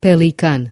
pelican.